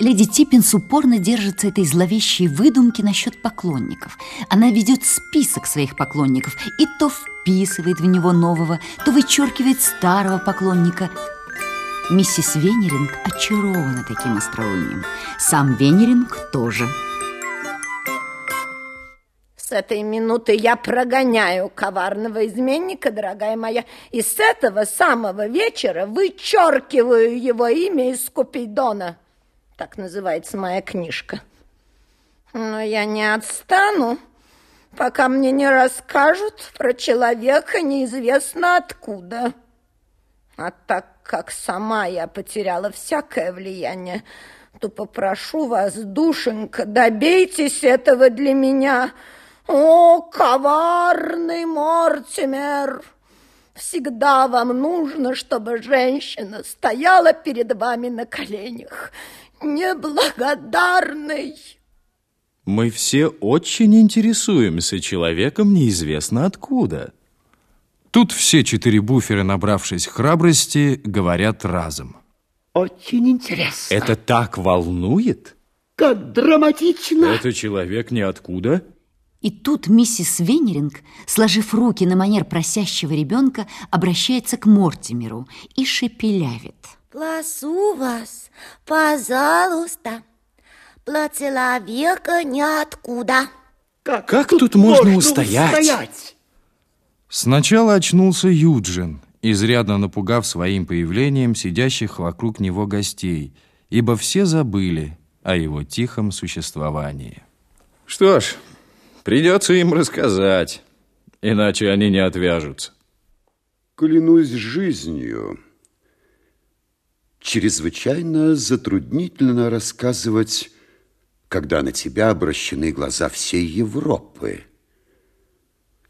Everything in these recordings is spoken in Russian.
Леди Типпинс упорно держится этой зловещей выдумки насчет поклонников. Она ведет список своих поклонников и то вписывает в него нового, то вычеркивает старого поклонника. Миссис Венеринг очарована таким остроумием. Сам Венеринг тоже. С этой минуты я прогоняю коварного изменника, дорогая моя, и с этого самого вечера вычеркиваю его имя из Купидона. Так называется моя книжка. Но я не отстану, пока мне не расскажут про человека неизвестно откуда. А так как сама я потеряла всякое влияние, то попрошу вас, душенька, добейтесь этого для меня. О, коварный Мортимер! Всегда вам нужно, чтобы женщина стояла перед вами на коленях. Неблагодарный! Мы все очень интересуемся человеком неизвестно откуда. Тут все четыре буфера, набравшись храбрости, говорят разом. Очень интересно. Это так волнует? Как драматично. Это человек ниоткуда? И тут миссис Венеринг, сложив руки на манер просящего ребенка, обращается к Мортимеру и шепелявит. Прошу вас, пожалуйста, про человека ниоткуда. Как, как тут, тут можно, можно устоять? устоять? Сначала очнулся Юджин, изрядно напугав своим появлением сидящих вокруг него гостей, ибо все забыли о его тихом существовании. Что ж, придется им рассказать, иначе они не отвяжутся. Клянусь жизнью, чрезвычайно затруднительно рассказывать, когда на тебя обращены глаза всей Европы.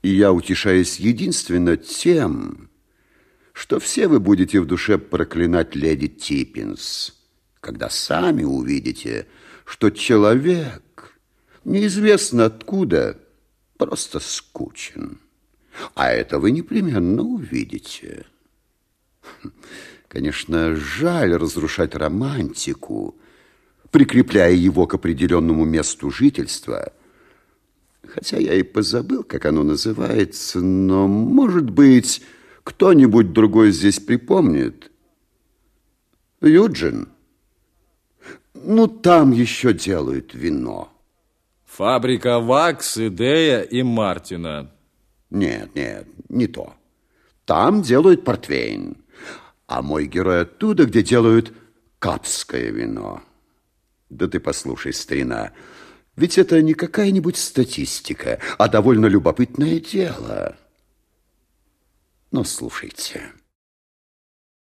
И я утешаюсь единственно тем, что все вы будете в душе проклинать леди Типпинс, когда сами увидите, что человек, неизвестно откуда, просто скучен. А это вы непременно увидите. Конечно, жаль разрушать романтику, прикрепляя его к определенному месту жительства – хотя я и позабыл, как оно называется, но, может быть, кто-нибудь другой здесь припомнит. Юджин, ну, там еще делают вино. Фабрика Вакс, Идея и Мартина. Нет, нет, не то. Там делают портвейн, а мой герой оттуда, где делают капское вино. Да ты послушай, старина, ведь это не какая-нибудь статистика, а довольно любопытное дело. Но слушайте...